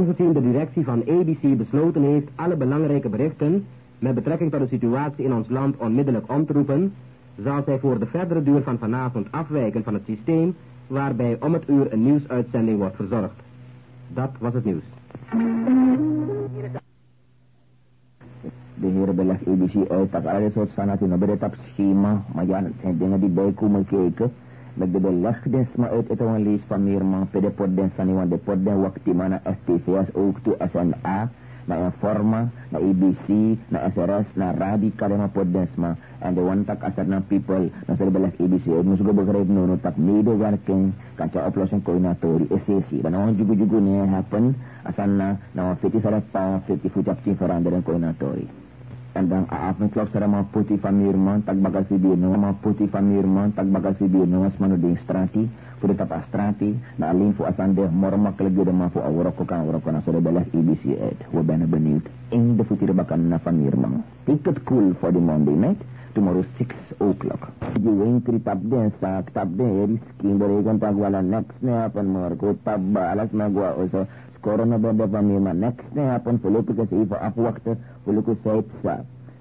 Aangezien de directie van ABC besloten heeft alle belangrijke berichten met betrekking tot de situatie in ons land onmiddellijk om te roepen, zal zij voor de verdere duur van vanavond afwijken van het systeem waarbij om het uur een nieuwsuitzending wordt verzorgd. Dat was het nieuws. De heren ABC uit dat alle soort sanat in op schema, maar ja, het zijn dingen die bijkomen kijken. Nagdodollas desmaet itong lis pamir mga pedepod den saniwan depod den wakti mana STCS uktu SNA na Informa, na ABC, na SRS, na Radical na Podesma, and the one tak asar ng people na sa libalas ABC, at musugo ba karib no, tak nido ganking kansa oplos ang koordinatori, SSC. Banawang jugu-jugu niya happen, asan na na 50 sarap pa, 50 futap 5 faranda ng koordinatori. Kandang aaf mitlok sara mga puti famirman, tagbagasi bino, mga puti famirman, tagbagasi bino, mas manuding strati, puti tapa strati, na alin fu asande, morma kalagyo dama fu awurok ko kang awurok ko na sura belah ibisi ed, wabana benut, in the futira bakan na famirman. Ticket cool for the Monday night, tomorrow 6 o'clock. You ain't kri tap den sak, tap den eri skin, bere ikon pagwala next na apan morko, tap balas magwa oso, korona vamima näxtne har på en politiker i för avvakta politiker säpsa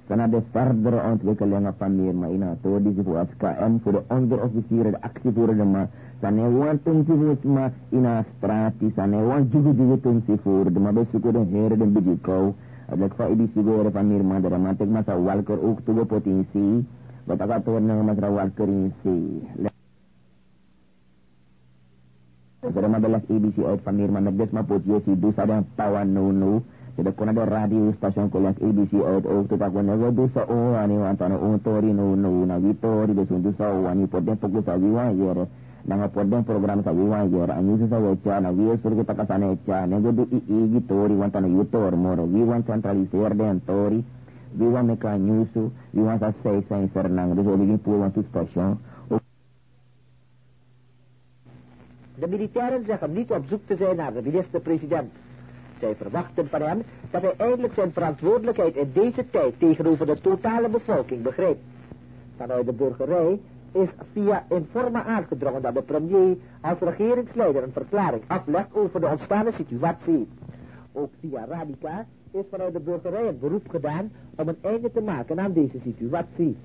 sen hade färder ontvecklingar famima innan tådis i för FKM för de aksi aktiverade man sen är wan tungtivus ma ina strati sana är wan jugu-jugu tungtivur de ma de den de den bidikau adek fa idi si gore pamima man tek masa walker uktu go potensi. Bapak tuan yang mas rawal kerinci. adalah ABC Out Panirma Nagdesmaput UCB Sadang no Nunu Sida kuna do radio station kuliah ABC Out Out Tupak Wana Wadu Sao Ani Wantana Untori Nunu Na Vitori Desundu Sao Wani Podden Puku Sa Wiwan Yoro Nanga Podden Program Sa Wiwan Yoro Anyu Sa Wecha Na Wia Surga Takasane Echa Negodu Ii Gitori Wantana Yutor Moro Wiwan Centralizer Den Tori Wiwan Mekanyusu Wiwan Sa Seisa Insernang Desoligin Puan Tu Station De militairen zeggen niet op zoek te zijn naar de minister-president. Zij verwachten van hem dat hij eindelijk zijn verantwoordelijkheid in deze tijd tegenover de totale bevolking begrijpt. Vanuit de burgerij is via Informa aangedrongen dat de premier als regeringsleider een verklaring aflegt over de ontstaande situatie. Ook via Radica is vanuit de burgerij een beroep gedaan om een einde te maken aan deze situatie.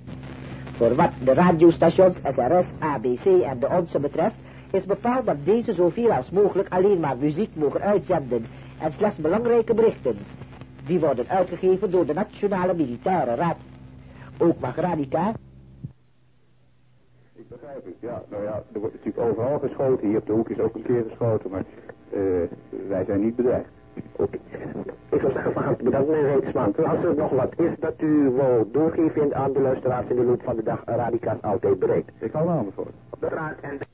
Voor wat de radiostations SRS, ABC en de onze betreft, is bepaald dat deze zoveel als mogelijk alleen maar muziek mogen uitzenden en slechts belangrijke berichten. Die worden uitgegeven door de Nationale Militaire Raad. Ook mag Radica ik begrijp het, ja. Nou ja, er wordt natuurlijk overal geschoten. Hier op de hoek is ook een keer geschoten, maar uh, wij zijn niet bedreigd. Oké. Ik zeggen, van bedankt meneer Reetsman. Als er nog wat is dat u wil doorgeven aan de luisteraars in de loop van de dag, Radica's altijd bereikt. Ik hou me voor. Op de raad en de...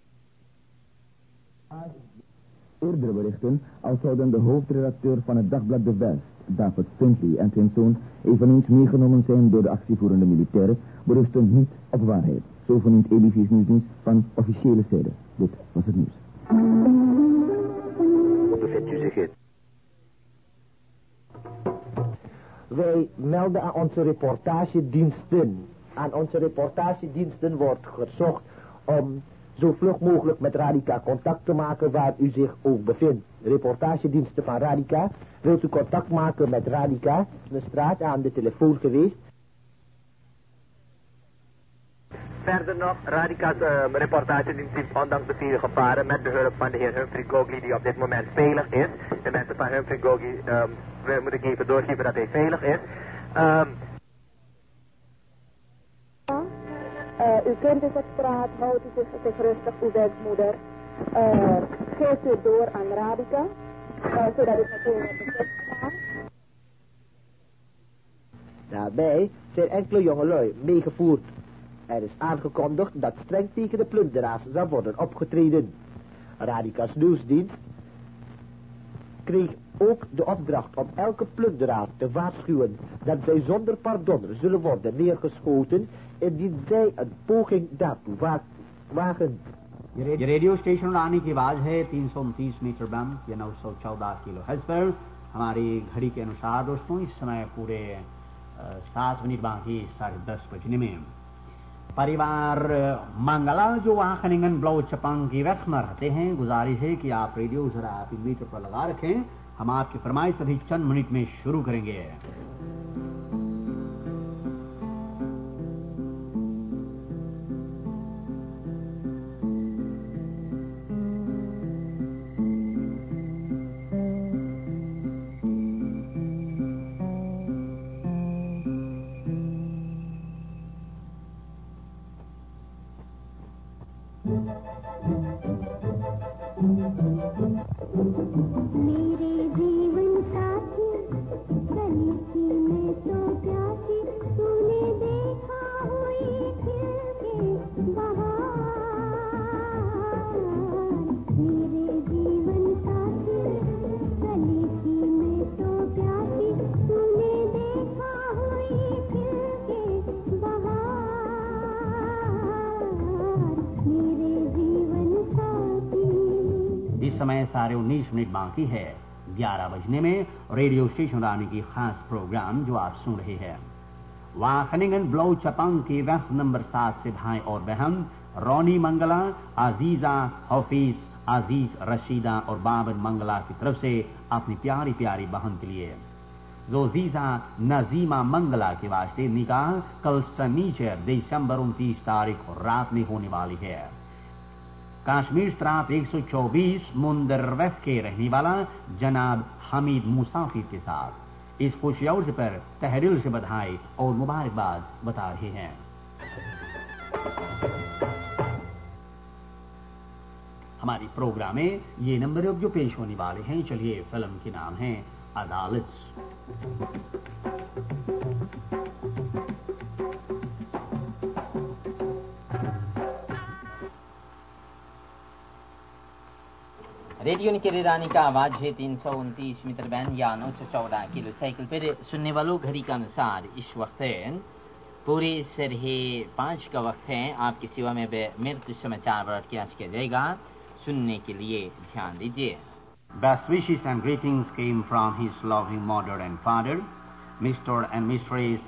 Eerdere berichten, als zouden de hoofdredacteur van het dagblad De West, David Stuntley en zijn zoon eveneens meegenomen zijn door de actievoerende militairen, berusten niet op waarheid. Zo vernoemt EBV's nieuwsdienst van officiële zijde. Dit was het nieuws. Hoe bevindt u zich in? Wij melden aan onze reportagediensten. Aan onze reportagediensten wordt gezocht om zo vlug mogelijk met Radica contact te maken waar u zich ook bevindt. Reportagediensten van Radica. Wilt u contact maken met Radica? De straat aan de telefoon geweest verder nog Radica's uh, reportage die ondanks de vier gevaren met de hulp van de heer Humphrey Gogli die op dit moment veilig is. De mensen van Humphrey Gogli, um, we moeten even doorgeven dat hij veilig is. Um, u kent dus het straat, houdt u zich, zich rustig, u bent moeder. Geeft u door aan Radica, uh, zodat het natuurlijk. Daarbij zijn enkele jongelui meegevoerd er is aangekondigd dat streng tegen de plunderaars zal worden opgetreden. Radicas nieuwsdienst kreeg ook de opdracht om elke plunderaar te waarschuwen dat zij zonder pardon zullen worden neergeschoten indien zij een poging daartoe wagen. ये radio station आने की आवाज है तीन सौ उनतीस metre band या नौ सौ चौदह किलो हज पर हमारी घड़ी के अनुसार दोस्तों इस समय पूरे सात मिनट बाकी साढ़े दस बजने में परिवार, मंगला, जो वाहन ब्लाउज चपांग की वक्त में रहते हैं, गुजारिश है कि आप रेडियो जरा आप मीटर पर लगा रखें। हम आपकी फरमाइश अभी चंद मिनट में शुरू करेंगे। साढ़े उन्नीस मिनट बाकी है। ग्यारह बजने में रेडियो स्टेशन की खास प्रोग्राम जो आप सुन रहे हैं। वाखनिंगन ब्लो चपंग की रफ नंबर सात से भाई और बहन रोनी मंगला, अजीजा, हफीज, अज़ीज़ रशीदा और बाबर मंगला की तरफ़ से अपनी प्यारी प्यारी बहन के लिए। जोजीजा नजीमा मंगला के वास्ते निकाह कल सनीचर दिसंबर उनतीस तारीख रात में होने वाली है। कश्मीर स्त्रात 124 मुंदरवफ के रहने वाला जनाब हमीद मुसाफिर के साथ। इस खुशियार पर तहरीर से बधाई और मुबारकबाद बता रहे हैं। हमारी प्रोग्राम में ये नंबर अब जो पेश होने वाले हैं, चलिए फ़िल्म के नाम है अदालत। रेडियो निकेरे रानी का आवाज़ है तीन सौ उनतीस मीटर बैंड या नौ सौ चौदह किलो साइकिल पर सुनने वालों घड़ी का अनुसार इस वक्त पूरे सरहे पाँच का वक्त है आपकी सेवा में मृत्यु समाचार ब्रॉडकास्ट किया जाएगा सुनने के लिए ध्यान दीजिए Best wishes and greetings came from his loving mother and father, Mr. and Mrs.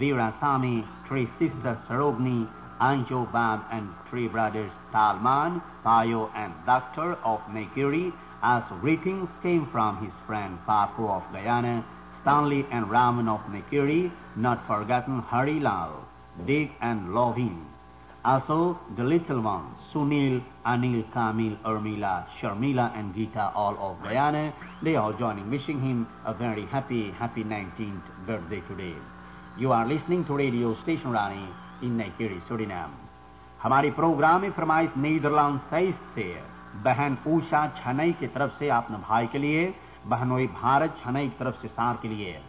Veera Sami, three sisters Sarogni, Anjo Bab and three brothers Talman, Payo and Doctor of Nekiri as greetings came from his friend Papu of Guyana, Stanley and Raman of Nekiri, not forgotten Hari Lal, Dick and Lovin. Also the little ones, Sunil, Anil, Kamil, Urmila, Sharmila and Gita, all of Guyana, they are joining, wishing him a very happy, happy 19th birthday today. You are listening to radio station Rani इन नाइकेरी Suriname हमारी programme में फरमाइश Netherlands size से बहन ऊषा छनई की तरफ़ से अपने भाई के लिए, बहनोई भारत छनई की तरफ़ से सार के लिए।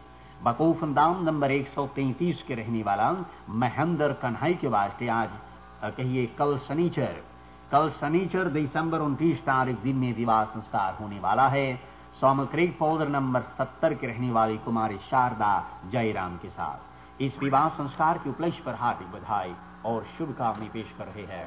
बकूफ दाम नंबर 133 के रहने वाला महेंद्र कन्हई के वास्ते आज कहिए कल शनिचर। कल शनिचर दिसंबर उनतीस तारीख दिन में विवाह संस्कार होने वाला है। सोमक्रिक फोल्डर नंबर 70 के रहने वाली कुमारी शारदा जयराम के साथ। इस विवाह संस्कार के उपलक्ष्य पर हार्दिक बधाई और शुभकामनाएँ पेश कर रहे हैं।